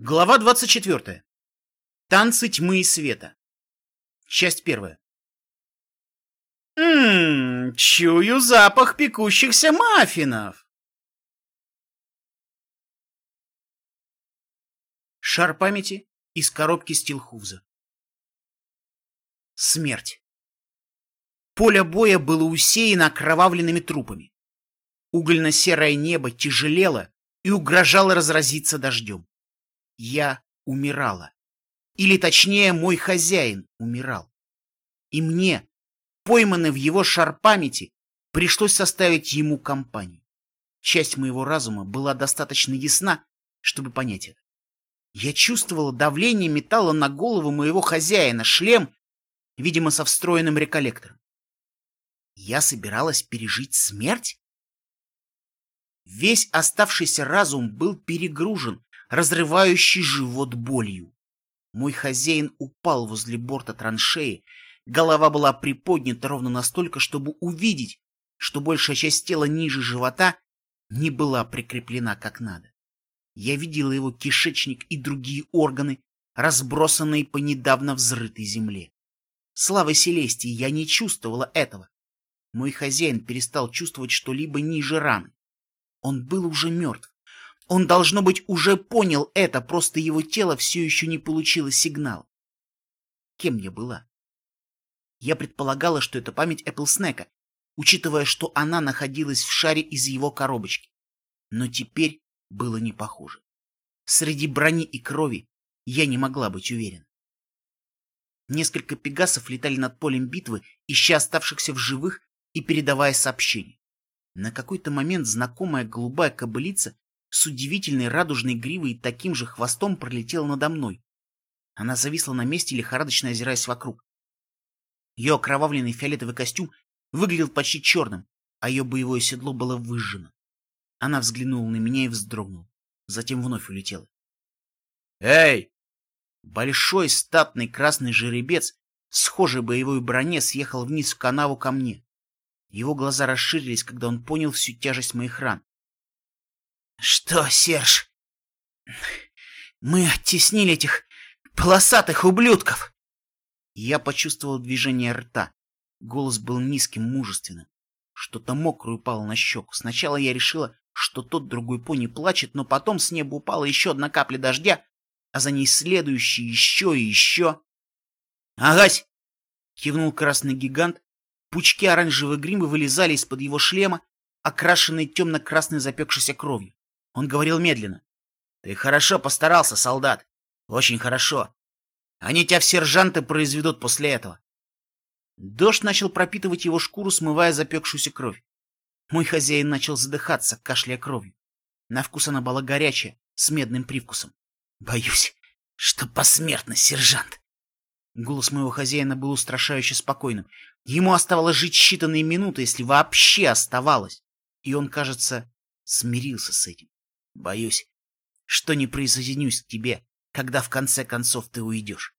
Глава 24. Танцы тьмы и света. Часть первая. Ммм, чую запах пекущихся маффинов. Шар памяти из коробки Стилхуза. Смерть. Поле боя было усеяно окровавленными трупами. Угольно-серое небо тяжелело и угрожало разразиться дождем я умирала. Или точнее, мой хозяин умирал. И мне, пойманный в его шар памяти, пришлось составить ему компанию. Часть моего разума была достаточно ясна, чтобы понять это. Я чувствовала давление металла на голову моего хозяина, шлем, видимо, со встроенным реколлектором. Я собиралась пережить смерть? Весь оставшийся разум был перегружен, разрывающий живот болью. Мой хозяин упал возле борта траншеи, голова была приподнята ровно настолько, чтобы увидеть, что большая часть тела ниже живота не была прикреплена как надо. Я видела его кишечник и другие органы, разбросанные по недавно взрытой земле. Слава Селестии, я не чувствовала этого. Мой хозяин перестал чувствовать что-либо ниже раны. Он был уже мертв. Он, должно быть, уже понял это, просто его тело все еще не получило сигнал. Кем я была? Я предполагала, что это память Эпплснека, учитывая, что она находилась в шаре из его коробочки. Но теперь было не похоже. Среди брони и крови я не могла быть уверена. Несколько пегасов летали над полем битвы, ища оставшихся в живых и передавая сообщения. На какой-то момент знакомая голубая кобылица с удивительной радужной гривой и таким же хвостом пролетела надо мной. Она зависла на месте, лихорадочно озираясь вокруг. Ее окровавленный фиолетовый костюм выглядел почти черным, а ее боевое седло было выжжено. Она взглянула на меня и вздрогнула, затем вновь улетела. «Эй!» Большой статный красный жеребец, схожий боевой броне, съехал вниз в канаву ко мне. Его глаза расширились, когда он понял всю тяжесть моих ран. Что, Серж? Мы оттеснили этих полосатых ублюдков. Я почувствовал движение рта. Голос был низким, мужественным. Что-то мокрое упало на щеку. Сначала я решила, что тот другой пони плачет, но потом с неба упала еще одна капля дождя, а за ней следующий еще и еще. «Агась!» — кивнул красный гигант. Пучки оранжевой гримы вылезали из-под его шлема, окрашенные темно-красной запекшейся кровью. Он говорил медленно. «Ты хорошо постарался, солдат. Очень хорошо. Они тебя в сержанты произведут после этого». Дождь начал пропитывать его шкуру, смывая запекшуюся кровь. Мой хозяин начал задыхаться, кашляя кровью. На вкус она была горячая, с медным привкусом. «Боюсь, что посмертно, сержант!» Голос моего хозяина был устрашающе спокойным. Ему оставалось жить считанные минуты, если вообще оставалось. И он, кажется, смирился с этим. Боюсь, что не присоединюсь к тебе, когда в конце концов ты уйдешь.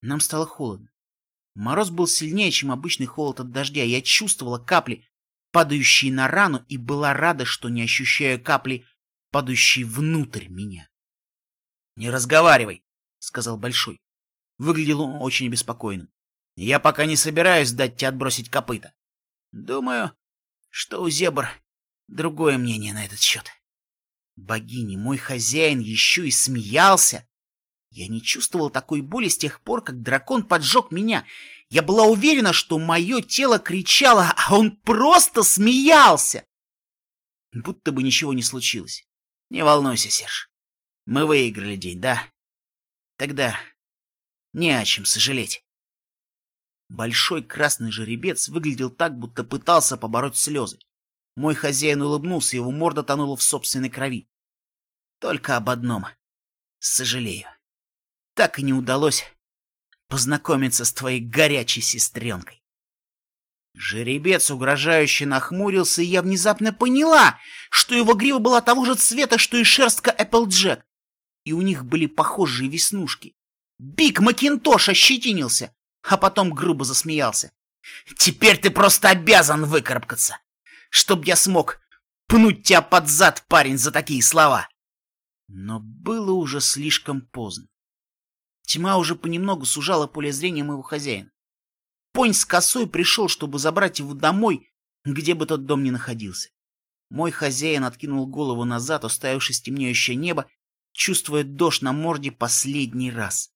Нам стало холодно. Мороз был сильнее, чем обычный холод от дождя. Я чувствовала капли, падающие на рану, и была рада, что не ощущаю капли, падающие внутрь меня. — Не разговаривай, — сказал Большой. Выглядел он очень обеспокоенным. — Я пока не собираюсь дать тебе отбросить копыта. Думаю, что у зебр другое мнение на этот счет. — Богини, мой хозяин еще и смеялся. Я не чувствовал такой боли с тех пор, как дракон поджег меня. Я была уверена, что мое тело кричало, а он просто смеялся. Будто бы ничего не случилось. Не волнуйся, Серж. Мы выиграли день, да? Тогда не о чем сожалеть. Большой красный жеребец выглядел так, будто пытался побороть слезы. Мой хозяин улыбнулся, его морда тонула в собственной крови. Только об одном. Сожалею. Так и не удалось познакомиться с твоей горячей сестренкой. Жеребец угрожающе нахмурился, и я внезапно поняла, что его грива была того же цвета, что и шерстка Эпплджек. И у них были похожие веснушки. Биг Макинтош ощетинился, а потом грубо засмеялся. «Теперь ты просто обязан выкарабкаться!» Чтоб я смог пнуть тебя под зад, парень, за такие слова. Но было уже слишком поздно. Тьма уже понемногу сужала поле зрения моего хозяина. Понь с косой пришел, чтобы забрать его домой, где бы тот дом ни находился. Мой хозяин откинул голову назад, уставившись в темнеющее небо, чувствуя дождь на морде последний раз.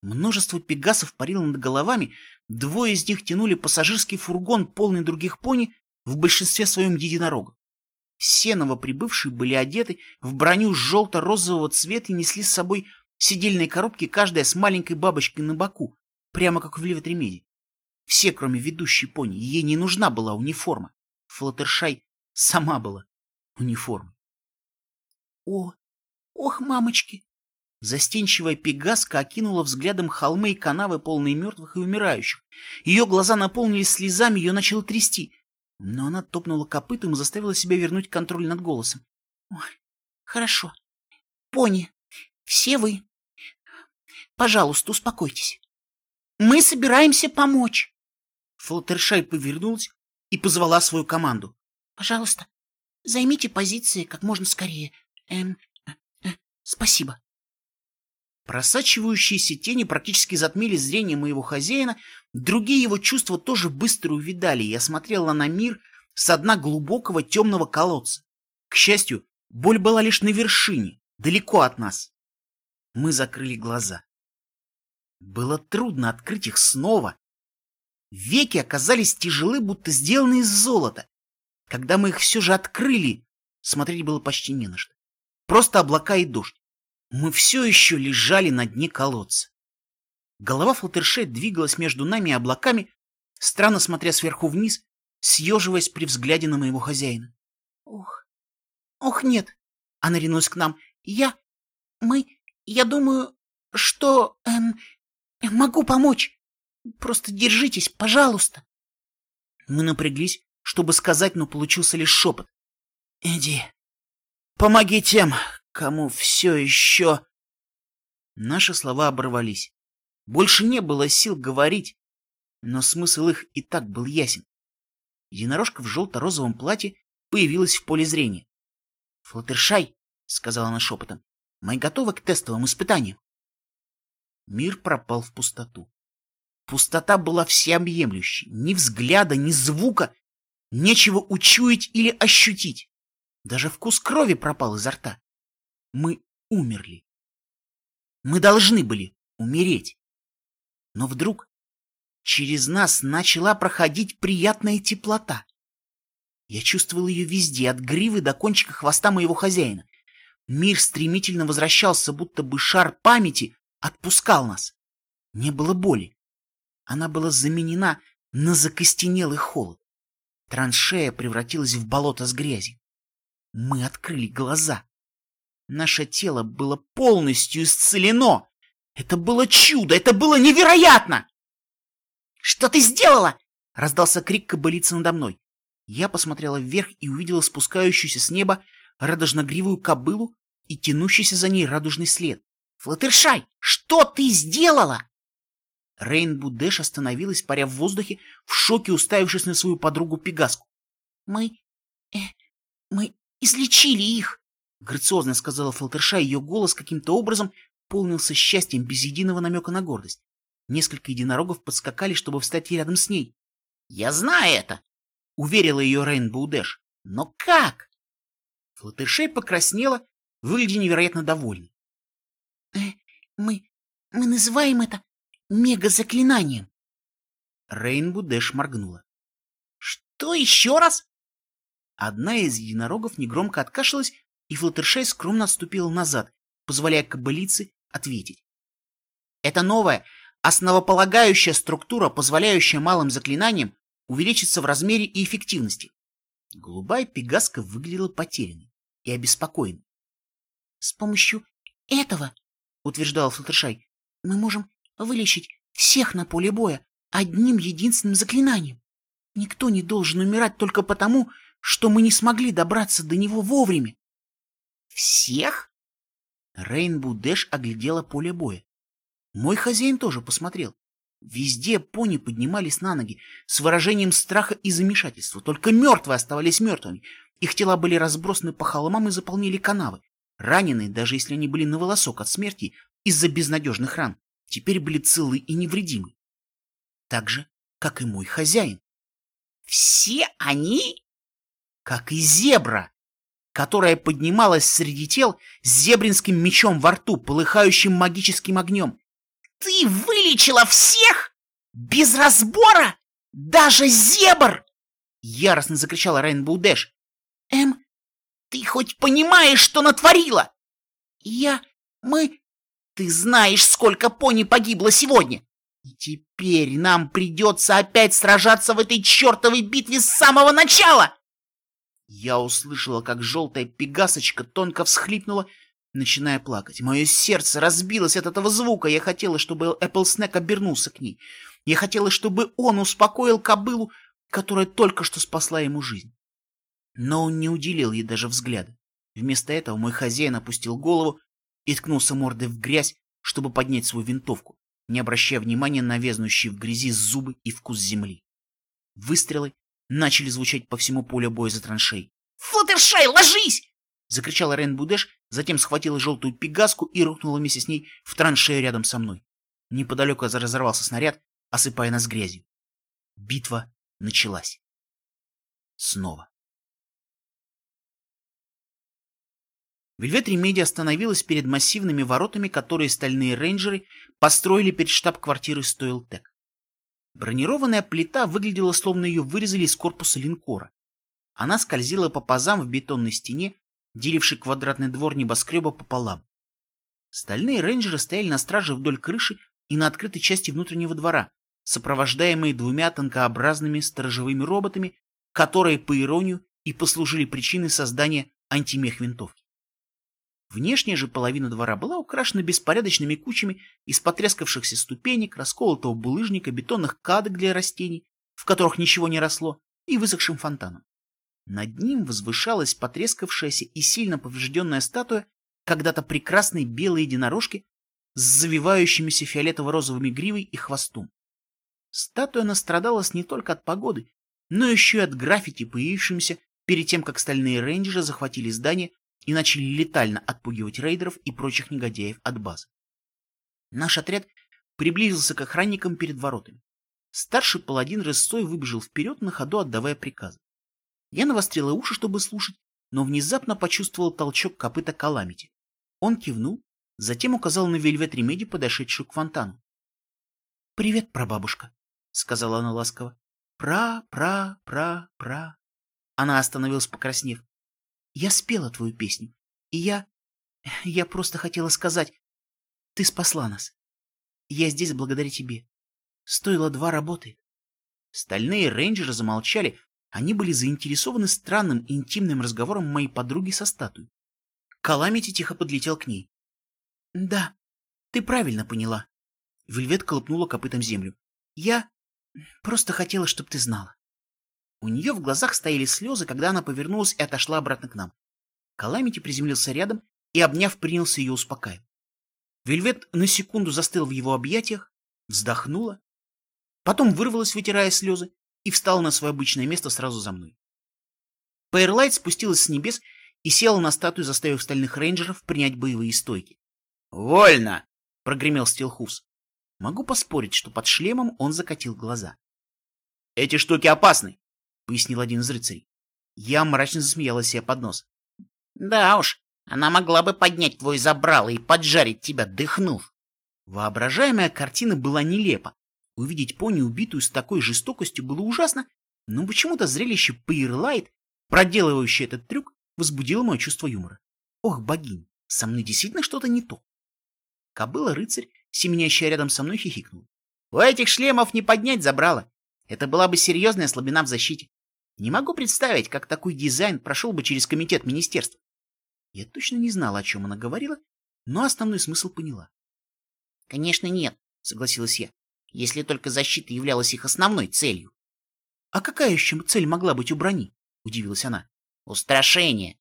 Множество пегасов парило над головами, двое из них тянули пассажирский фургон, полный других пони, в большинстве своем единорога. Все новоприбывшие были одеты в броню желто-розового цвета и несли с собой сидельные коробки, каждая с маленькой бабочкой на боку, прямо как в Леветремеде. Все, кроме ведущей пони, ей не нужна была униформа. Флаттершай сама была униформой. О, ох, мамочки! Застенчивая пегаска окинула взглядом холмы и канавы, полные мертвых и умирающих. Ее глаза наполнились слезами, ее начало трясти. Но она топнула копытом и заставила себя вернуть контроль над голосом. Ой, хорошо. Пони, все вы. Пожалуйста, успокойтесь. Мы собираемся помочь. Флаттершай повернулась и позвала свою команду. Пожалуйста, займите позиции как можно скорее. Эм, э, э, спасибо. Просачивающиеся тени практически затмили зрение моего хозяина, другие его чувства тоже быстро увидали, и я смотрела на мир с дна глубокого темного колодца. К счастью, боль была лишь на вершине, далеко от нас. Мы закрыли глаза. Было трудно открыть их снова. Веки оказались тяжелы, будто сделаны из золота. Когда мы их все же открыли, смотреть было почти не на что. Просто облака и дождь. Мы все еще лежали на дне колодца. Голова Флаттершей двигалась между нами и облаками, странно смотря сверху вниз, съеживаясь при взгляде на моего хозяина. «Ох, ох, нет!» Она ринулась к нам. «Я... мы... я думаю, что... эм... могу помочь. Просто держитесь, пожалуйста!» Мы напряглись, чтобы сказать, но получился лишь шепот. «Иди, помоги тем, кому все еще...» Наши слова оборвались. Больше не было сил говорить, но смысл их и так был ясен. Единорожка в желто-розовом платье появилась в поле зрения. «Флаттершай», — сказала она шепотом, — «мы готовы к тестовым испытаниям». Мир пропал в пустоту. Пустота была всеобъемлющей. Ни взгляда, ни звука. Нечего учуять или ощутить. Даже вкус крови пропал изо рта мы умерли. Мы должны были умереть. Но вдруг через нас начала проходить приятная теплота. Я чувствовал ее везде, от гривы до кончика хвоста моего хозяина. Мир стремительно возвращался, будто бы шар памяти отпускал нас. Не было боли. Она была заменена на закостенелый холод. Траншея превратилась в болото с грязью. Мы открыли глаза. Наше тело было полностью исцелено. Это было чудо, это было невероятно! «Что ты сделала?» — раздался крик кобылицы надо мной. Я посмотрела вверх и увидела спускающуюся с неба радужногривую кобылу и тянущийся за ней радужный след. «Флаттершай, что ты сделала?» Рейнбу Дэш остановилась, паря в воздухе, в шоке уставившись на свою подругу Пегаску. «Мы... Э, мы излечили их!» Грациозно сказала Флаттерша, ее голос каким-то образом полнился счастьем без единого намека на гордость. Несколько единорогов подскакали, чтобы встать рядом с ней. «Я знаю это!» — уверила ее Рейнбоу Дэш. «Но как?» Флаттершей покраснела, выглядя невероятно довольной. «Э, «Мы... мы называем это мега-заклинанием!» Рейнбоу Дэш моргнула. «Что еще раз?» Одна из единорогов негромко откашлялась и Флаттершай скромно отступила назад, позволяя кобылице ответить. Это новая, основополагающая структура, позволяющая малым заклинаниям увеличиться в размере и эффективности. Голубая пегаска выглядела потерянной и обеспокоенной. — С помощью этого, — утверждал Флаттершай, — мы можем вылечить всех на поле боя одним единственным заклинанием. Никто не должен умирать только потому, что мы не смогли добраться до него вовремя. Всех? Рейнбу Дэш оглядела поле боя. Мой хозяин тоже посмотрел. Везде пони поднимались на ноги с выражением страха и замешательства. Только мертвые оставались мертвыми. Их тела были разбросаны по холмам и заполнили канавы. Раненые, даже если они были на волосок от смерти из-за безнадежных ран, теперь были целы и невредимы. Так же, как и мой хозяин. Все они? Как и зебра, которая поднималась среди тел с зебринским мечом во рту, полыхающим магическим огнем. Ты вылечила всех? Без разбора? Даже зебр! Яростно закричала Рейнбоу Дэш. Эм, ты хоть понимаешь, что натворила? Я... мы... Ты знаешь, сколько пони погибло сегодня? И теперь нам придется опять сражаться в этой чертовой битве с самого начала!» Я услышала, как желтая пегасочка тонко всхлипнула, начиная плакать. Мое сердце разбилось от этого звука. Я хотела, чтобы Эпплснэк обернулся к ней. Я хотела, чтобы он успокоил кобылу, которая только что спасла ему жизнь. Но он не уделил ей даже взгляда. Вместо этого мой хозяин опустил голову и ткнулся мордой в грязь, чтобы поднять свою винтовку не обращая внимания на везнущие в грязи зубы и вкус земли. Выстрелы начали звучать по всему полю боя за траншей. «Флаттершай, ложись!» — закричала Рен Будеш, затем схватила желтую пегаску и рухнула вместе с ней в траншею рядом со мной. Неподалеку разорвался снаряд, осыпая нас грязью. Битва началась. Снова. Вельвет Ремеди остановилась перед массивными воротами, которые стальные рейнджеры построили перед штаб-квартирой Стоилтек. Бронированная плита выглядела, словно ее вырезали из корпуса линкора. Она скользила по пазам в бетонной стене, делившей квадратный двор небоскреба пополам. Стальные рейнджеры стояли на страже вдоль крыши и на открытой части внутреннего двора, сопровождаемые двумя тонкообразными сторожевыми роботами, которые, по иронию, и послужили причиной создания антимех-винтовки. Внешняя же половина двора была украшена беспорядочными кучами из потрескавшихся ступенек, расколотого булыжника, бетонных кадок для растений, в которых ничего не росло, и высохшим фонтаном. Над ним возвышалась потрескавшаяся и сильно поврежденная статуя когда-то прекрасной белой единорожки с завивающимися фиолетово-розовыми гривой и хвостом. Статуя настрадалась не только от погоды, но еще и от граффити, появившимся перед тем, как стальные рейнджеры захватили здание и начали летально отпугивать рейдеров и прочих негодяев от базы. Наш отряд приблизился к охранникам перед воротами. Старший паладин рысцой выбежал вперед, на ходу отдавая приказы. Я навострила уши, чтобы слушать, но внезапно почувствовал толчок копыта Каламити. Он кивнул, затем указал на Вельвет Ремеди, подошедшую к фонтану. — Привет, прабабушка, — сказала она ласково. — Пра, пра, пра, пра. Она остановилась, покраснев. Я спела твою песню, и я... Я просто хотела сказать, ты спасла нас. Я здесь благодаря тебе. Стоило два работы. Стальные рейнджеры замолчали, они были заинтересованы странным интимным разговором моей подруги со статуей. Каламити тихо подлетел к ней. — Да, ты правильно поняла. Вельвет колупнула копытом землю. — Я просто хотела, чтобы ты знала. У нее в глазах стояли слезы, когда она повернулась и отошла обратно к нам. Каламити приземлился рядом и, обняв, принялся ее успокаивать. Вельвет на секунду застыл в его объятиях, вздохнула, потом вырвалась, вытирая слезы, и встала на свое обычное место сразу за мной. Пейрлайт спустилась с небес и села на статую, заставив стальных рейнджеров принять боевые стойки. «Вольно!» — прогремел Стилхус. Могу поспорить, что под шлемом он закатил глаза. «Эти штуки опасны пояснил один из рыцарей. Я мрачно засмеялась себе под нос. Да уж, она могла бы поднять твой забрало и поджарить тебя, дыхнув. Воображаемая картина была нелепа. Увидеть пони, убитую с такой жестокостью, было ужасно, но почему-то зрелище Пейрлайт, проделывающее этот трюк, возбудило мое чувство юмора. Ох, богинь, со мной действительно что-то не то. Кобыла-рыцарь, семенящая рядом со мной, хихикнул. У этих шлемов не поднять забрало. Это была бы серьезная слабина в защите. Не могу представить, как такой дизайн прошел бы через комитет министерства. Я точно не знала, о чем она говорила, но основной смысл поняла. — Конечно, нет, — согласилась я, — если только защита являлась их основной целью. — А какая еще цель могла быть у брони? — удивилась она. — Устрашение.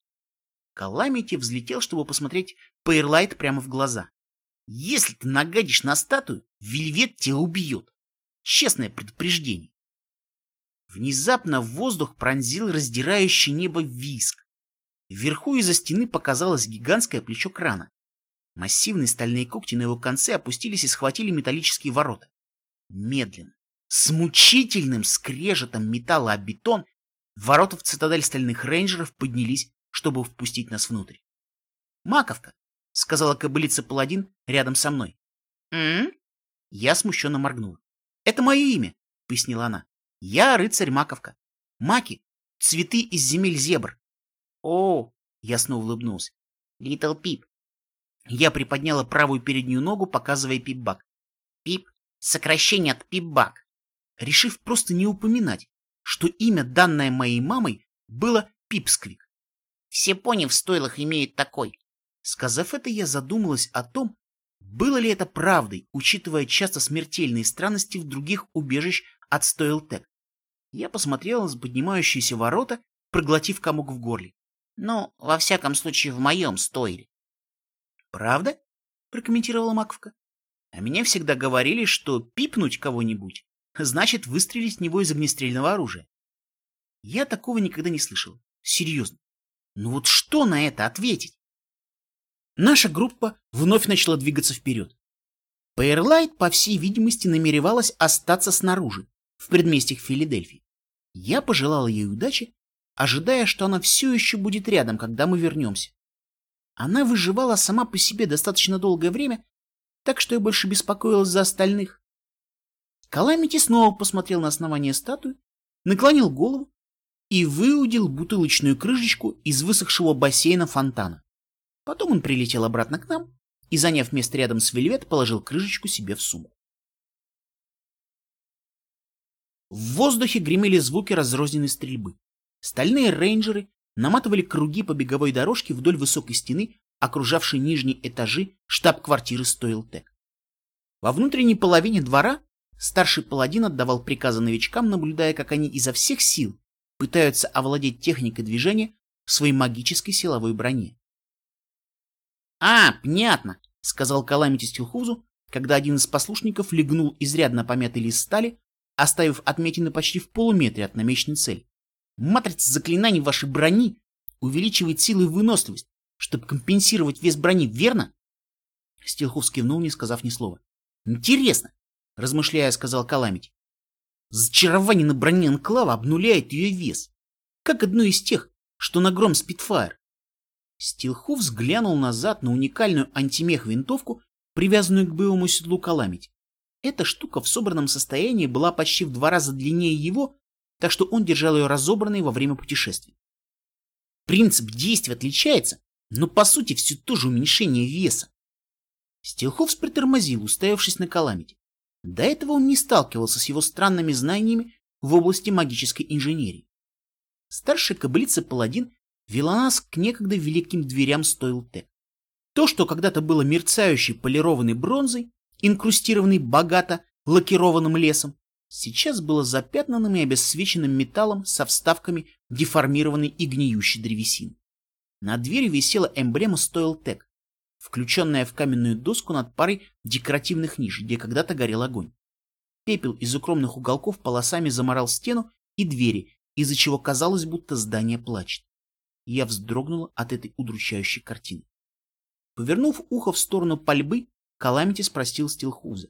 Каламити взлетел, чтобы посмотреть Пейрлайт прямо в глаза. — Если ты нагадишь на статую, Вельвет тебя убьет. Честное предупреждение. Внезапно в воздух пронзил раздирающий небо виск. Вверху из-за стены показалось гигантское плечо крана. Массивные стальные когти на его конце опустились и схватили металлические ворота. Медленно, с мучительным скрежетом металла о бетон, ворота в цитадель стальных рейнджеров поднялись, чтобы впустить нас внутрь. «Маковка!» — сказала кобылица-паладин рядом со мной. «М?», Я смущенно моргнула. «Это мое имя», — пояснила она. «Я рыцарь Маковка. Маки — цветы из земель зебр. «О!» — я снова улыбнулся. «Литл Пип». Я приподняла правую переднюю ногу, показывая Пип-бак. «Пип — сокращение от Пип-бак». Решив просто не упоминать, что имя, данное моей мамой, было Пипсквик. Все пони в стойлах имеют такой. Сказав это, я задумалась о том, было ли это правдой, учитывая часто смертельные странности в других убежищ от Стойлтек. Я посмотрела на поднимающиеся ворота, проглотив комок в горле. Ну, во всяком случае, в моем стойле. «Правда?» — прокомментировала Маковка. «А мне всегда говорили, что пипнуть кого-нибудь значит выстрелить в него из огнестрельного оружия. Я такого никогда не слышал. Серьезно. Ну вот что на это ответить? Наша группа вновь начала двигаться вперед. Пейрлайт, по всей видимости, намеревалась остаться снаружи, в предместьях Филадельфии. Я пожелала ей удачи ожидая, что она все еще будет рядом, когда мы вернемся. Она выживала сама по себе достаточно долгое время, так что я больше беспокоилась за остальных. Каламити снова посмотрел на основание статуи, наклонил голову и выудил бутылочную крышечку из высохшего бассейна фонтана. Потом он прилетел обратно к нам и, заняв место рядом с Вельвет, положил крышечку себе в сумку. В воздухе гремели звуки разрозненной стрельбы. Стальные рейнджеры наматывали круги по беговой дорожке вдоль высокой стены, окружавшей нижние этажи штаб-квартиры Стоилтек. Во внутренней половине двора старший паладин отдавал приказы новичкам, наблюдая, как они изо всех сил пытаются овладеть техникой движения в своей магической силовой броне. «А, понятно», — сказал Каламити Стилхузу, когда один из послушников легнул изрядно помятый лист стали, оставив отметины почти в полуметре от намеченной цели. Матрица заклинаний вашей брони увеличивает силу и выносливость, чтобы компенсировать вес брони, верно? Стилхов скивнул, не сказав ни слова. Интересно, размышляя, сказал Каламити. Зачарование на броне Анклава обнуляет ее вес, как одно из тех, что на гром Спитфайр. Стилхов взглянул назад на уникальную антимех-винтовку, привязанную к боевому седлу Каламити. Эта штука в собранном состоянии была почти в два раза длиннее его так что он держал ее разобранной во время путешествия. Принцип действия отличается, но по сути все то же уменьшение веса. Стилховс притормозил, уставившись на Каламити. До этого он не сталкивался с его странными знаниями в области магической инженерии. Старшая кобылица-паладин вела нас к некогда великим дверям Стоилтек. То, что когда-то было мерцающей полированной бронзой, инкрустированной богато лакированным лесом, сейчас было запятнанным и обесцвеченным металлом со вставками деформированной и гниющей древесины. На двери висела эмблема Стоилтек, включенная в каменную доску над парой декоративных ниш, где когда-то горел огонь. Пепел из укромных уголков полосами заморал стену и двери, из-за чего казалось, будто здание плачет. Я вздрогнула от этой удручающей картины. Повернув ухо в сторону пальбы, Каламити спросил Стилхуза.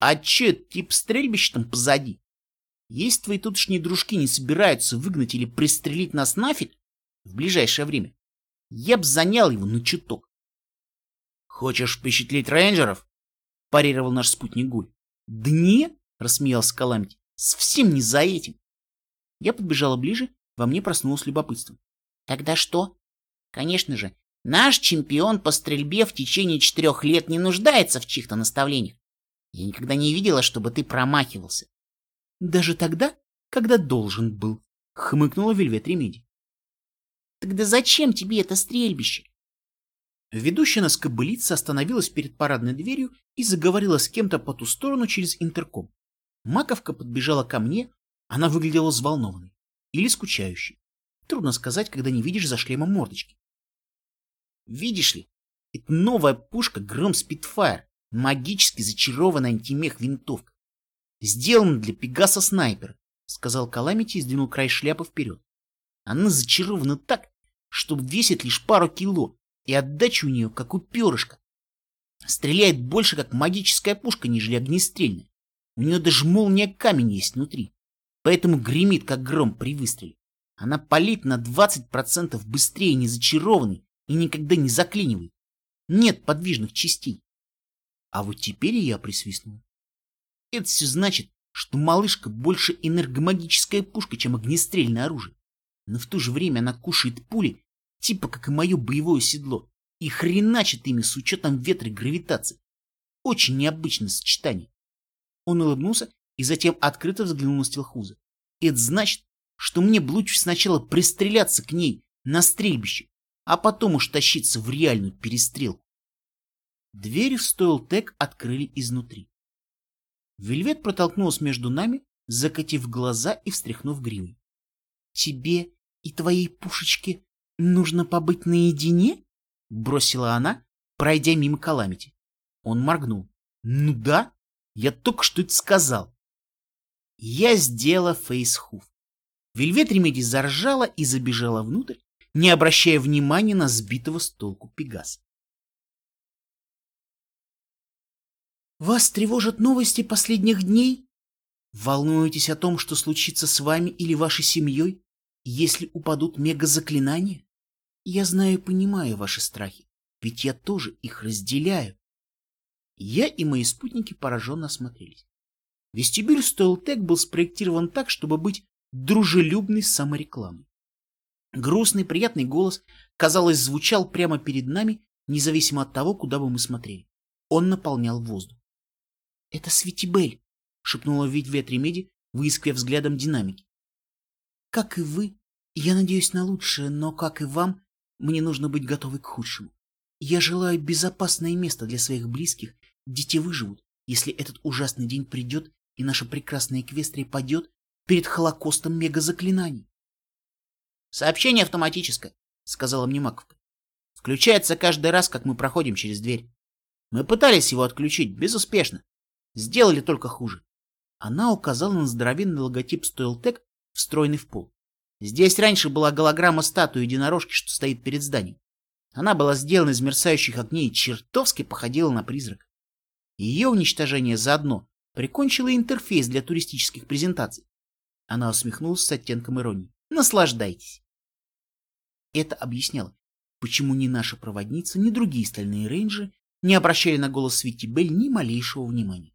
А че, тип стрельбище там позади? Если твои тутошние дружки не собираются выгнать или пристрелить нас нафиг в ближайшее время, я б занял его на чуток. Хочешь впечатлить рейнджеров? парировал наш спутник Гуль. Да не, рассмеялся Каламити, совсем не за этим. Я подбежала ближе, во мне проснулось любопытство. Тогда что? Конечно же, наш чемпион по стрельбе в течение четырех лет не нуждается в чьих-то наставлениях. Я никогда не видела, чтобы ты промахивался. Даже тогда, когда должен был, хмыкнула Вельвет Ремеди. Тогда зачем тебе это стрельбище? Ведущая нас кобылица остановилась перед парадной дверью и заговорила с кем-то по ту сторону через интерком. Маковка подбежала ко мне, она выглядела взволнованной или скучающей. Трудно сказать, когда не видишь за шлемом мордочки. Видишь ли, это новая пушка Гром Спитфайр. Магически зачарованная антимех-винтовка. Сделана для Пегаса снайпера, сказал Каламити и сдвинул край шляпы вперед. Она зачарована так, что весит лишь пару кило, и отдача у нее как у перышка. Стреляет больше как магическая пушка, нежели огнестрельная. У нее даже молния камень есть внутри, поэтому гремит, как гром при выстреле. Она палит на 20% быстрее незачарованный и никогда не заклинивает. Нет подвижных частей. А вот теперь я присвистнул. Это все значит, что малышка больше энергомагическая пушка, чем огнестрельное оружие. Но в то же время она кушает пули, типа как и мое боевое седло, и хреначит ими с учетом ветра и гравитации. Очень необычное сочетание. Он улыбнулся и затем открыто взглянул на Стилхуза. Это значит, что мне бы лучше сначала пристреляться к ней на стрельбище, а потом уж тащиться в реальную перестрелку. Двери в стойл-тек открыли изнутри. Вельвет протолкнулась между нами, закатив глаза и встряхнув гривой. — Тебе и твоей пушечке нужно побыть наедине? — бросила она, пройдя мимо Каламити. Он моргнул. — Ну да, я только что это сказал. Я сделала фейсхуф. Вельвет Ремеди заржала и забежала внутрь, не обращая внимания на сбитого с толку Пегаса. Вас тревожат новости последних дней? Волнуетесь о том, что случится с вами или вашей семьей, если упадут мегазаклинания? Я знаю и понимаю ваши страхи, ведь я тоже их разделяю. Я и мои спутники пораженно осмотрелись. Вестибюль Стоилтек был спроектирован так, чтобы быть дружелюбной саморекламой. Грустный, приятный голос, казалось, звучал прямо перед нами, независимо от того, куда бы мы смотрели. Он наполнял воздух. — Это Светибель, — шепнула Витвет Ремеди, выискивая взглядом динамики. — Как и вы, я надеюсь на лучшее, но, как и вам, мне нужно быть готовой к худшему. Я желаю безопасное место для своих близких, где те выживут, если этот ужасный день придет и наша прекрасная Эквестрия падет перед холокостом мегазаклинаний. — Сообщение автоматическое, — сказала мне Маковка. — Включается каждый раз, как мы проходим через дверь. Мы пытались его отключить, безуспешно. Сделали только хуже. Она указала на здоровенный логотип Стоилтек, встроенный в пол. Здесь раньше была голограмма статуи единорожки, что стоит перед зданием. Она была сделана из мерцающих огней и чертовски походила на призрак. Ее уничтожение заодно прикончило интерфейс для туристических презентаций. Она усмехнулась с оттенком иронии. Наслаждайтесь. Это объясняло, почему ни наша проводница, ни другие стальные рейнджеры не обращали на голос Свити Белль ни малейшего внимания.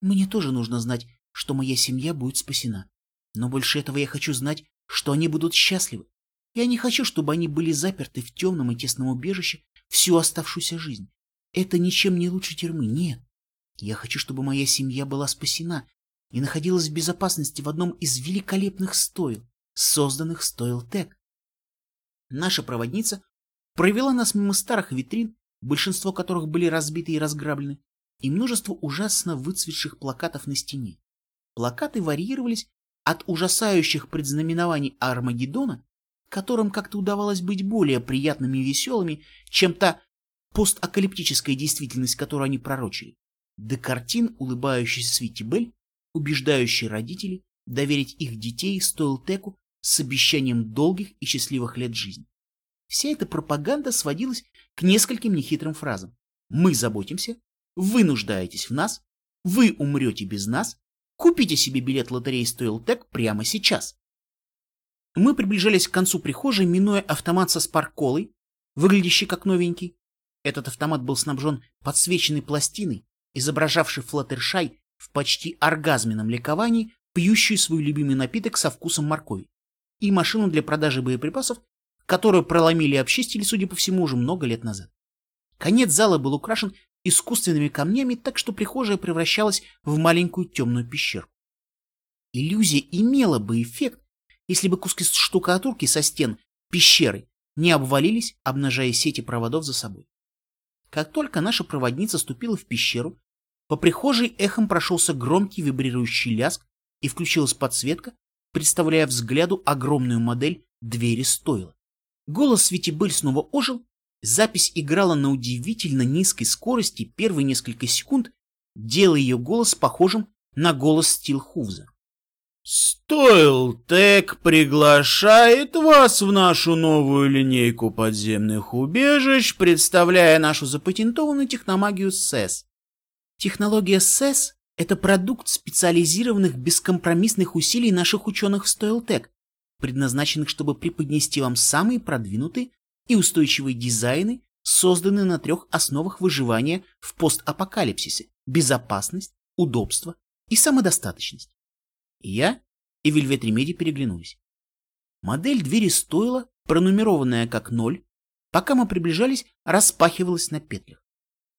Мне тоже нужно знать, что моя семья будет спасена. Но больше этого я хочу знать, что они будут счастливы. Я не хочу, чтобы они были заперты в темном и тесном убежище всю оставшуюся жизнь. Это ничем не лучше тюрьмы, нет. Я хочу, чтобы моя семья была спасена и находилась в безопасности в одном из великолепных стоил, созданных стоил Тек. Наша проводница провела нас мимо старых витрин, большинство которых были разбиты и разграблены, и множество ужасно выцветших плакатов на стене. Плакаты варьировались от ужасающих предзнаменований Армагеддона, которым как-то удавалось быть более приятными и веселыми, чем та постакалиптическая действительность, которую они пророчили, до картин улыбающейся Свити Белль, убеждающей родителей доверить их детей Стоилтеку с обещанием долгих и счастливых лет жизни. Вся эта пропаганда сводилась к нескольким нехитрым фразам. Мы заботимся, вы нуждаетесь в нас, вы умрете без нас, купите себе билет лотереи Стоилтек прямо сейчас. Мы приближались к концу прихожей, минуя автомат со спарколой, выглядящий как новенький. Этот автомат был снабжен подсвеченной пластиной, изображавшей Флаттершай в почти оргазменном ликовании, пьющую свой любимый напиток со вкусом моркови, и машину для продажи боеприпасов, которую проломили и обчистили, судя по всему, уже много лет назад. Конец зала был украшен искусственными камнями, так что прихожая превращалась в маленькую темную пещеру. Иллюзия имела бы эффект, если бы куски штукатурки со стен пещеры не обвалились, обнажая сети проводов за собой. Как только наша проводница ступила в пещеру, по прихожей эхом прошелся громкий вибрирующий ляск и включилась подсветка, представляя взгляду огромную модель двери стойла. Голос Светибель снова ожил, Запись играла на удивительно низкой скорости первые несколько секунд, делая ее голос похожим на голос Стилхувза. Стоилтек приглашает вас в нашу новую линейку подземных убежищ, представляя нашу запатентованную техномагию СЭС. Технология СЭС – это продукт специализированных бескомпромиссных усилий наших ученых в Стоилтек, предназначенных, чтобы преподнести вам самые продвинутые и устойчивые дизайны, созданные на трех основах выживания в постапокалипсисе – безопасность, удобство и самодостаточность. Я и Вельвет Ремеди переглянулись. Модель двери стоила, пронумерованная как ноль, пока мы приближались, распахивалась на петлях.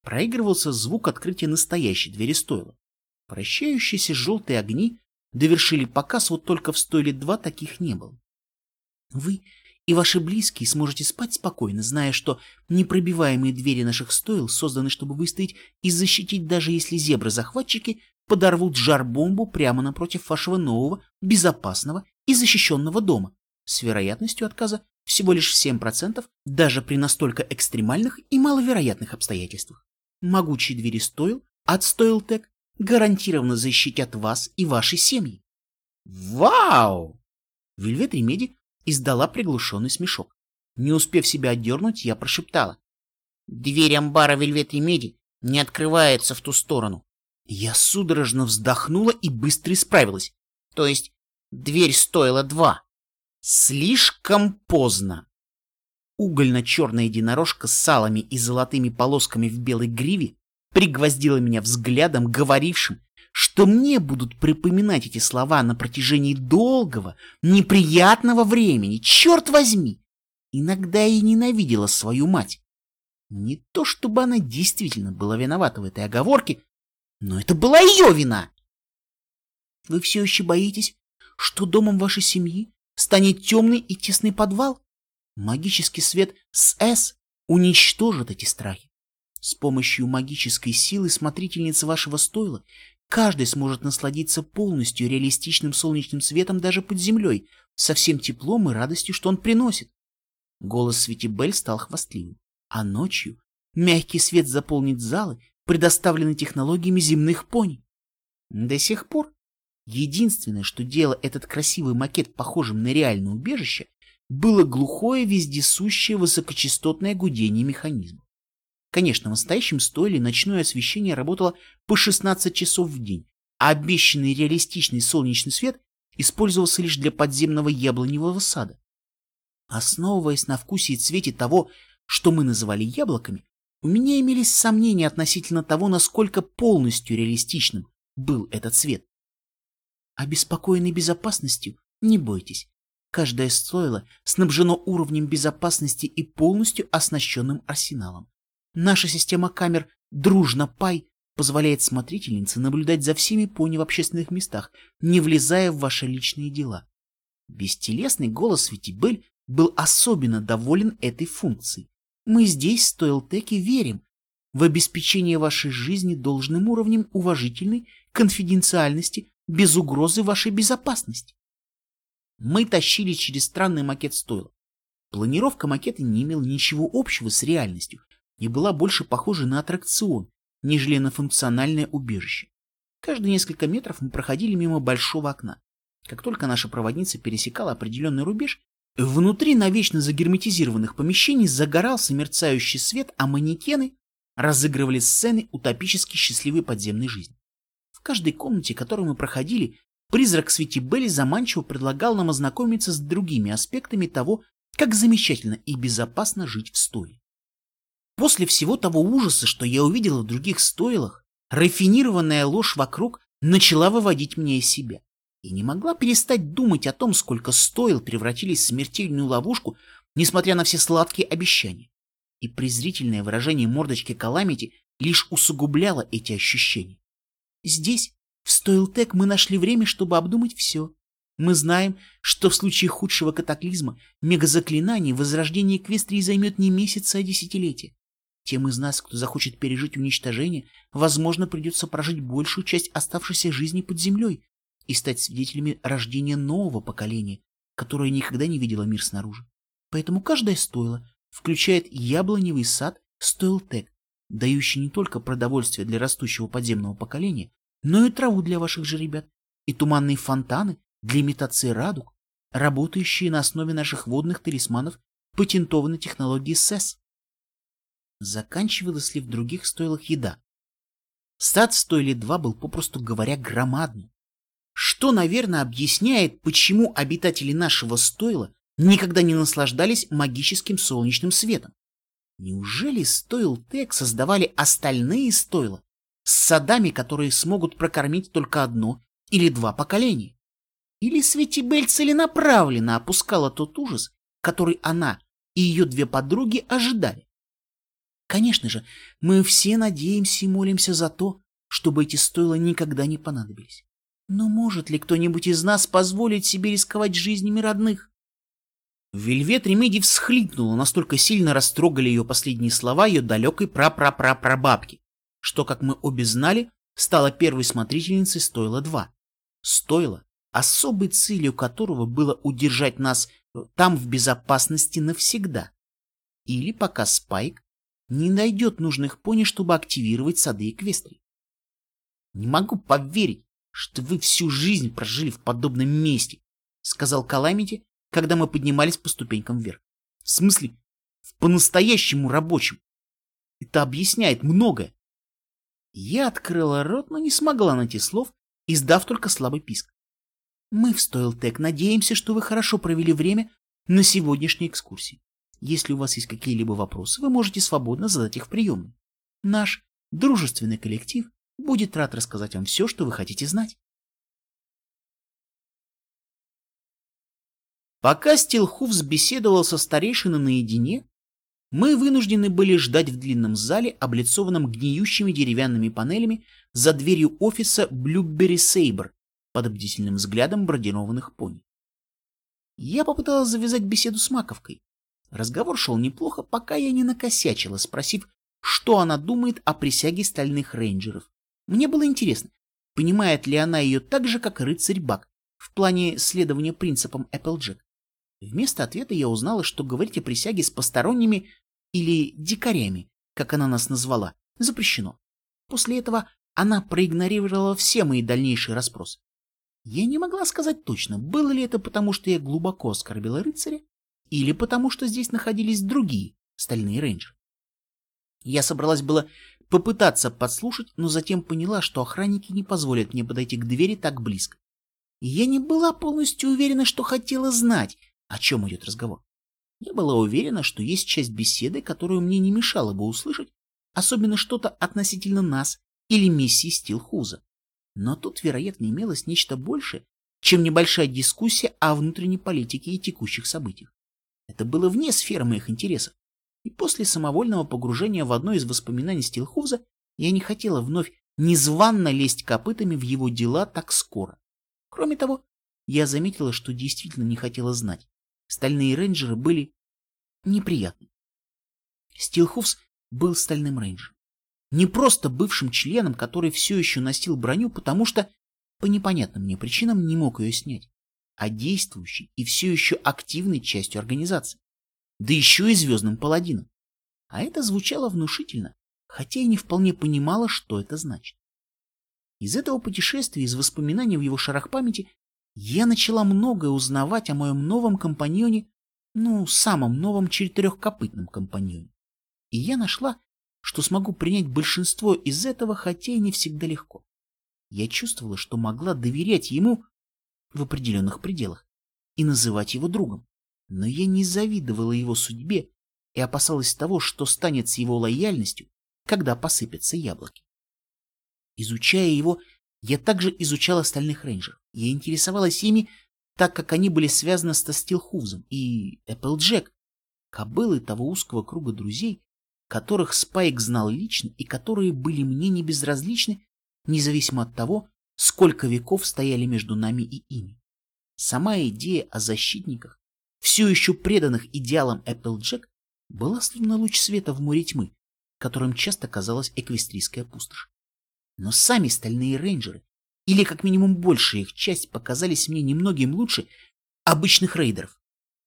Проигрывался звук открытия настоящей двери стойла. Вращающиеся желтые огни довершили показ, вот только в стойле два таких не было. Вы и ваши близкие сможете спать спокойно, зная, что непробиваемые двери наших стоил созданы, чтобы выстоять и защитить, даже если зебры-захватчики подорвут жар-бомбу прямо напротив вашего нового, безопасного и защищенного дома с вероятностью отказа всего лишь в 7% даже при настолько экстремальных и маловероятных обстоятельствах. Могучие двери Стойл от Стойл-Тек гарантированно защитят вас и ваши семьи. Вау! Вельвет Ремеди издала приглушенный смешок. Не успев себя одернуть, я прошептала. Дверь амбара Вельвет Ремеди не открывается в ту сторону. Я судорожно вздохнула и быстро исправилась. То есть дверь стоила два. Слишком поздно. Угольно-черная единорожка с салами и золотыми полосками в белой гриве пригвоздила меня взглядом, говорившим, что мне будут припоминать эти слова на протяжении долгого, неприятного времени. Черт возьми! Иногда я ненавидела свою мать. Не то чтобы она действительно была виновата в этой оговорке, но это была ее вина. Вы все еще боитесь, что домом вашей семьи станет темный и тесный подвал? Магический свет с «С» уничтожит эти страхи. С помощью магической силы смотрительницы вашего стойла каждый сможет насладиться полностью реалистичным солнечным светом даже под землей, со всем теплом и радостью, что он приносит. Голос Свети Бель стал хвастливым, а ночью мягкий свет заполнит залы, предоставленные технологиями земных пони. До сих пор единственное, что делало этот красивый макет похожим на реальное убежище, было глухое вездесущее высокочастотное гудение механизма. Конечно, в настоящем стойле ночное освещение работало по 16 часов в день, а обещанный реалистичный солнечный свет использовался лишь для подземного яблоневого сада. Основываясь на вкусе и цвете того, что мы называли яблоками, у меня имелись сомнения относительно того, насколько полностью реалистичным был этот цвет. Обеспокоенный безопасностью, не бойтесь. Каждое стойло снабжено уровнем безопасности и полностью оснащенным арсеналом. Наша система камер «Дружно Пай» позволяет смотрительнице наблюдать за всеми пони в общественных местах, не влезая в ваши личные дела. Бестелесный голос Витибель был особенно доволен этой функцией. Мы здесь, Стоилтеки, верим в обеспечение вашей жизни должным уровнем уважительной конфиденциальности без угрозы вашей безопасности. Мы тащились через странный макет стойла. Планировка макета не имела ничего общего с реальностью, и была больше похожа на аттракцион, нежели на функциональное убежище. Каждые несколько метров мы проходили мимо большого окна. Как только наша проводница пересекала определенный рубеж, внутри навечно загерметизированных помещений загорался мерцающий свет, а манекены разыгрывали сцены утопически счастливой подземной жизни. В каждой комнате, которую мы проходили, призрак Свети Белли заманчиво предлагал нам ознакомиться с другими аспектами того, как замечательно и безопасно жить в стойле. После всего того ужаса, что я увидела в других стойлах, рафинированная ложь вокруг начала выводить меня из себя. И не могла перестать думать о том, сколько стоил превратились в смертельную ловушку, несмотря на все сладкие обещания. И презрительное выражение мордочки Каламити лишь усугубляло эти ощущения. Здесь, в Стоилтек, мы нашли время, чтобы обдумать все. Мы знаем, что в случае худшего катаклизма, мегазаклинаний, возрождение Эквестрии займет не месяца, а десятилетия. Тем из нас, кто захочет пережить уничтожение, возможно, придется прожить большую часть оставшейся жизни под землей и стать свидетелями рождения нового поколения, которое никогда не видело мир снаружи. Поэтому каждое стойло включает яблоневый сад Стоилтек, дающий не только продовольствие для растущего подземного поколения, но и траву для ваших же ребят, и туманные фонтаны для имитации радуг, работающие на основе наших водных талисманов патентованной технологии СЭС. Заканчивалась ли в других стойлах еда? В стойле 2 был, попросту говоря, громадным. Что, наверное, объясняет, почему обитатели нашего стойла никогда не наслаждались магическим солнечным светом. Неужели стоил Тек создавали остальные стойла с садами, которые смогут прокормить только одно или два поколения? Или Светибель целенаправленно опускала тот ужас, который она и ее две подруги ожидали? Конечно же, мы все надеемся и молимся за то, чтобы эти стойла никогда не понадобились. Но может ли кто-нибудь из нас позволить себе рисковать жизнями родных? Вельвет Ремеди всхлипнула, настолько сильно растрогали ее последние слова ее далекой прапрапрапрабабки, что, как мы обе знали, стала первой смотрительницей Стойла 2. Стойла, особой целью которого было удержать нас там в безопасности навсегда. Или пока Спайк не найдет нужных пони, чтобы активировать сады Эквестрии. Не могу поверить, что вы всю жизнь прожили в подобном месте, сказал Каламити, когда мы поднимались по ступенькам вверх. В смысле, в по-настоящему рабочем. Это объясняет многое. Я открыла рот, но не смогла найти слов, издав только слабый писк. Мы в Стоилтек надеемся, что вы хорошо провели время на сегодняшней экскурсии. Если у вас есть какие-либо вопросы, вы можете свободно задать их в приемной. Наш дружественный коллектив будет рад рассказать вам все, что вы хотите знать. Пока Стилхуфс беседовал со старейшиной наедине, мы вынуждены были ждать в длинном зале, облицованном гниющими деревянными панелями, за дверью офиса Блюбери Сейбр под бдительным взглядом бродированных пони. Я попыталась завязать беседу с Маковкой. Разговор шел неплохо, пока я не накосячила, спросив, что она думает о присяге стальных рейнджеров. Мне было интересно, понимает ли она ее так же, как рыцарь Бак, в плане следования принципам Эпплджек. Вместо ответа я узнала, что говорить о присяге с посторонними или дикарями, как она нас назвала, запрещено. После этого она проигнорировала все мои дальнейшие расспросы. Я не могла сказать точно, было ли это потому, что я глубоко оскорбила рыцаря, или потому, что здесь находились другие стальные рейнджеры. Я собралась было попытаться подслушать, но затем поняла, что охранники не позволят мне подойти к двери так близко. Я не была полностью уверена, что хотела знать, о чем идет разговор. Я была уверена, что есть часть беседы, которую мне не мешало бы услышать, особенно что-то относительно нас или миссии Стилхуза. Но тут, вероятно, имелось нечто большее, чем небольшая дискуссия о внутренней политике и текущих событиях. Это было вне сферы моих интересов. И после самовольного погружения в одно из воспоминаний Стилхуза я не хотела вновь незванно лезть копытами в его дела так скоро. Кроме того, я заметила, что действительно не хотела знать, Стальные рейнджеры были неприятны. Стилхуфс был стальным рейнджером. Не просто бывшим членом, который все еще носил броню, потому что по непонятным мне причинам не мог ее снять, а действующей и все еще активной частью организации. Да еще и звездным паладином. А это звучало внушительно, хотя и не вполне понимала, что это значит. Из этого путешествия, из воспоминаний в его шарах памяти, я начала многое узнавать о моем новом компаньоне, ну, самом новом четырехкопытном компаньоне. И я нашла, что смогу принять большинство из этого, хотя и не всегда легко. Я чувствовала, что могла доверять ему в определенных пределах и называть его другом. Но я не завидовала его судьбе и опасалась того, что станет с его лояльностью, когда посыпятся яблоки. Изучая его, я также изучал остальных рейнджеров. Я интересовалась ими, так как они были связаны с Стилхузом и Эпплджек, кобылы того узкого круга друзей, которых Спайк знал лично и которые были мне не безразличны, независимо от того, сколько веков стояли между нами и ими. Сама идея о защитниках, все еще преданных идеалам Эпплджек, была словно луч света в море тьмы, которым часто казалась эквестрийская пустошь. Но сами стальные рейнджеры, или как минимум большая их часть, показались мне немногим лучше обычных рейдеров.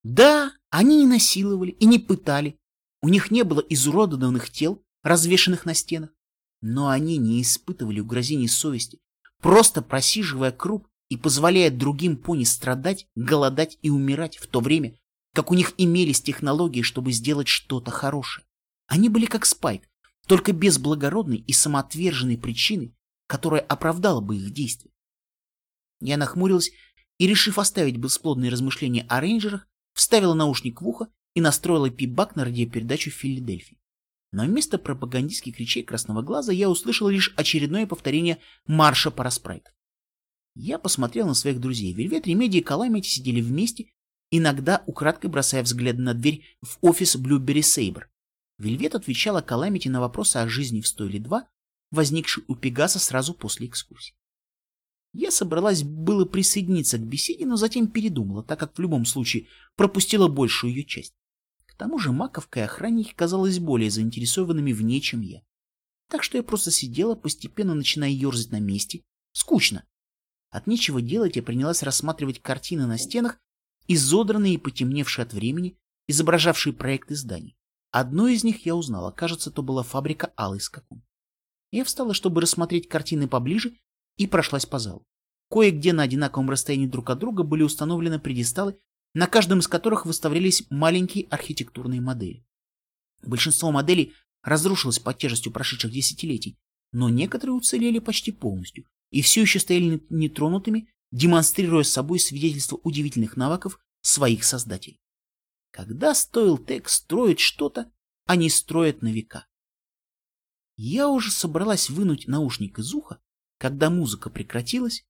Да, они не насиловали и не пытали, у них не было изуродованных тел, развешанных на стенах, но они не испытывали угрозений совести, просто просиживая круг и позволяет другим пони страдать, голодать и умирать в то время, как у них имелись технологии, чтобы сделать что-то хорошее. Они были как Спайк, только без благородной и самоотверженной причины, которая оправдала бы их действия. Я нахмурилась и, решив оставить бесплодные размышления о рейнджерах, вставила наушник в ухо и настроила пип-бак на радиопередачу в Филадельфии. Но вместо пропагандистских речей красного глаза я услышал лишь очередное повторение марша параспрайтов. Я посмотрел на своих друзей. Вельвет Ремеди и Каламити сидели вместе, иногда украдкой бросая взгляды на дверь в офис Блюбери Сейбр. Вельвет отвечала Каламити на вопросы о жизни в стойле 2, возникшие у Пегаса сразу после экскурсии. Я собралась было присоединиться к беседе, но затем передумала, так как в любом случае пропустила большую ее часть. К тому же Маковка и охранники казались более заинтересованными в ней, чем я. Так что я просто сидела, постепенно начиная ерзать на месте. Скучно. От нечего делать я принялась рассматривать картины на стенах, изодранные и потемневшие от времени, изображавшие проекты зданий. Одну из них я узнала, кажется, то была фабрика Алый Скакун. Я встала, чтобы рассмотреть картины поближе, и прошлась по залу. Кое-где на одинаковом расстоянии друг от друга были установлены предисталы, на каждом из которых выставлялись маленькие архитектурные модели. Большинство моделей разрушилось под тяжестью прошедших десятилетий, но некоторые уцелели почти полностью и все еще стояли нетронутыми, демонстрируя собой свидетельство удивительных навыков своих создателей. Когда стоил Тек строить что-то, они строят на века. Я уже собралась вынуть наушник из уха, когда музыка прекратилась,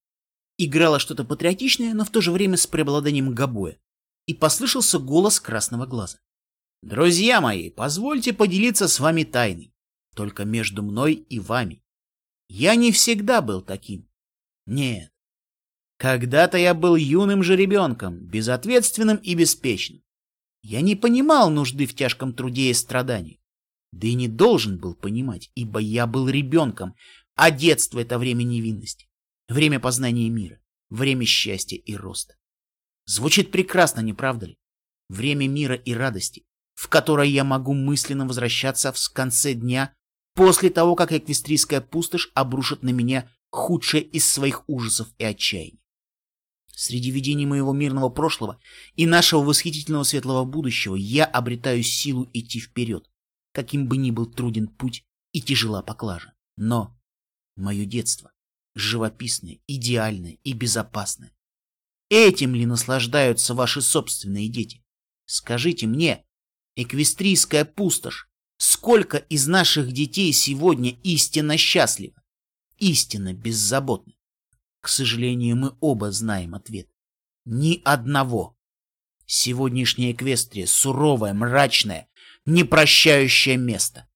играла что-то патриотичное, но в то же время с преобладанием гобоя, и послышался голос красного глаза. «Друзья мои, позвольте поделиться с вами тайной, только между мной и вами. Я не всегда был таким. Нет. Когда-то я был юным жеребенком, безответственным и беспечным. Я не понимал нужды в тяжком труде и страдании. Да и не должен был понимать, ибо я был ребенком, а детство — это время невинности, время познания мира, время счастья и роста. Звучит прекрасно, не правда ли? Время мира и радости, в которое я могу мысленно возвращаться в конце дня после того, как эквестрийская пустошь обрушит на меня худшее из своих ужасов и отчаяний. Среди видений моего мирного прошлого и нашего восхитительного светлого будущего я обретаю силу идти вперед, каким бы ни был труден путь и тяжела поклажа. Но мое детство живописное, идеальное и безопасное. Этим ли наслаждаются ваши собственные дети? Скажите мне, эквестрийская пустошь, сколько из наших детей сегодня истинно счастливы, истинно беззаботны? К сожалению, мы оба знаем ответ. Ни одного. Сегодняшняя Эквестрия — суровое, мрачное, непрощающее место.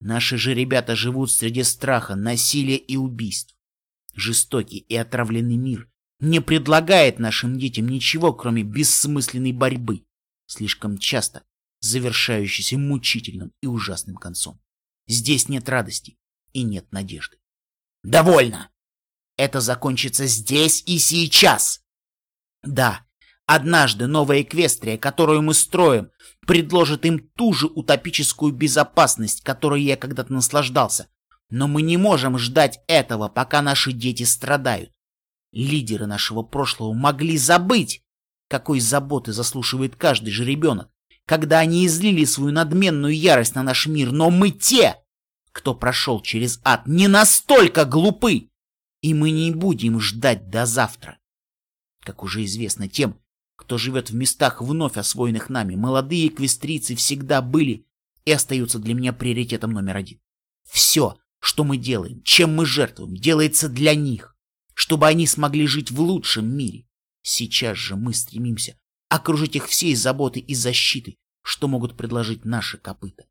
Наши же ребята живут среди страха, насилия и убийств. Жестокий и отравленный мир не предлагает нашим детям ничего, кроме бессмысленной борьбы, слишком часто завершающейся мучительным и ужасным концом. Здесь нет радости и нет надежды. Довольно! Это закончится здесь и сейчас. Да, однажды новая Эквестрия, которую мы строим, предложит им ту же утопическую безопасность, которой я когда-то наслаждался. Но мы не можем ждать этого, пока наши дети страдают. Лидеры нашего прошлого могли забыть, какой заботы заслуживает каждый же ребенок, когда они излили свою надменную ярость на наш мир, но мы те, кто прошел через ад, не настолько глупы, и мы не будем ждать до завтра. Как уже известно тем, кто живет в местах вновь освоенных нами, молодые эквестрийцы всегда были и остаются для меня приоритетом номер один. Все, что мы делаем, чем мы жертвуем, делается для них, чтобы они смогли жить в лучшем мире. Сейчас же мы стремимся окружить их всей заботой и защитой, что могут предложить наши копыта.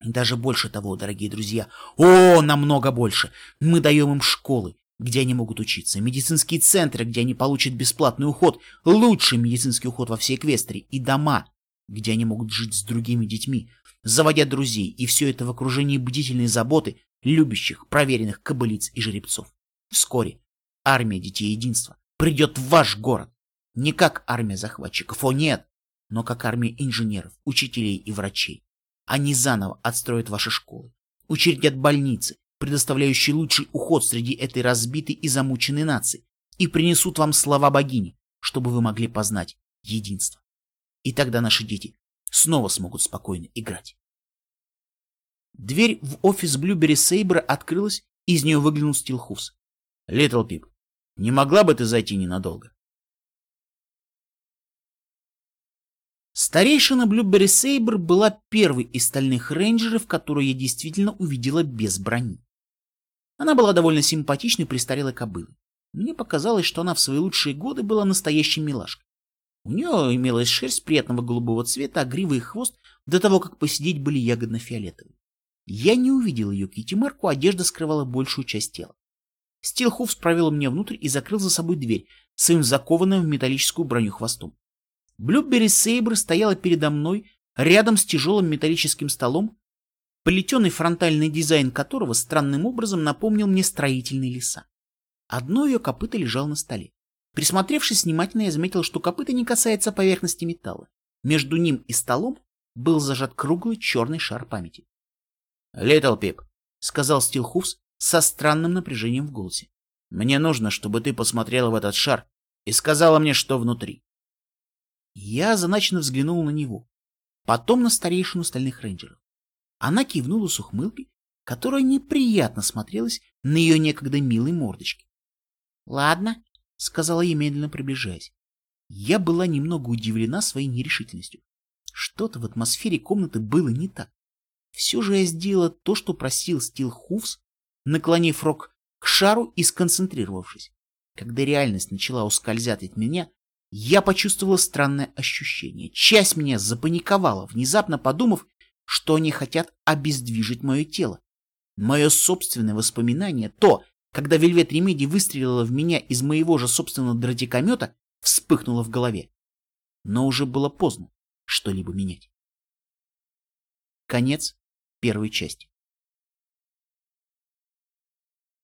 Даже больше того, дорогие друзья, о, намного больше. Мы даем им школы, где они могут учиться, медицинские центры, где они получат бесплатный уход, лучший медицинский уход во всей Эквестрии, и дома, где они могут жить с другими детьми, заводя друзей, и все это в окружении бдительной заботы любящих, проверенных кобылиц и жеребцов. Вскоре армия детей единства придет в ваш город. Не как армия захватчиков, о нет, но как армия инженеров, учителей и врачей. Они заново отстроят ваши школы, учредят больницы, предоставляющие лучший уход среди этой разбитой и замученной нации, и принесут вам слова богини, чтобы вы могли познать единство. И тогда наши дети снова смогут спокойно играть. Дверь в офис Блюбери Сейбра открылась, и из нее выглянул Стилхуфс. «Литл Пип, не могла бы ты зайти ненадолго?» Старейшина Блюбери Сейбр была первой из стальных рейнджеров, которую я действительно увидела без брони. Она была довольно симпатичной престарелой кобылой. Мне показалось, что она в свои лучшие годы была настоящей милашкой. У нее имелась шерсть приятного голубого цвета, а грива и хвост до того, как посидеть, были ягодно-фиолетовые. Я не увидел ее китимарку, одежда скрывала большую часть тела. Стилхуфс провел меня внутрь и закрыл за собой дверь, своим закованным в металлическую броню хвостом. Блюбери Сейбр стояла передо мной, рядом с тяжелым металлическим столом, плетеный фронтальный дизайн которого странным образом напомнил мне строительные леса. Одно ее копыто лежало на столе. Присмотревшись внимательно, я заметил, что копыто не касается поверхности металла. Между ним и столом был зажат круглый черный шар памяти. — Литл Пип, — сказал Стилхуфс со странным напряжением в голосе, — мне нужно, чтобы ты посмотрела в этот шар и сказала мне, что внутри. Я заначно взглянул на него, потом на старейшину стальных рейнджеров. Она кивнула с ухмылкой, которая неприятно смотрелась на ее некогда милой мордочке. — Ладно, — сказала я, медленно приближаясь. Я была немного удивлена своей нерешительностью. Что-то в атмосфере комнаты было не так. Все же я сделала то, что просил Стил Хувс, наклонив рог к шару и сконцентрировавшись. Когда реальность начала ускользать от меня, я почувствовала странное ощущение. Часть меня запаниковала, внезапно подумав, что они хотят обездвижить мое тело. Мое собственное воспоминание, то, когда Вельвет Ремеди выстрелила в меня из моего же собственного дротикомета, вспыхнуло в голове. Но уже было поздно что-либо менять. Конец первой части.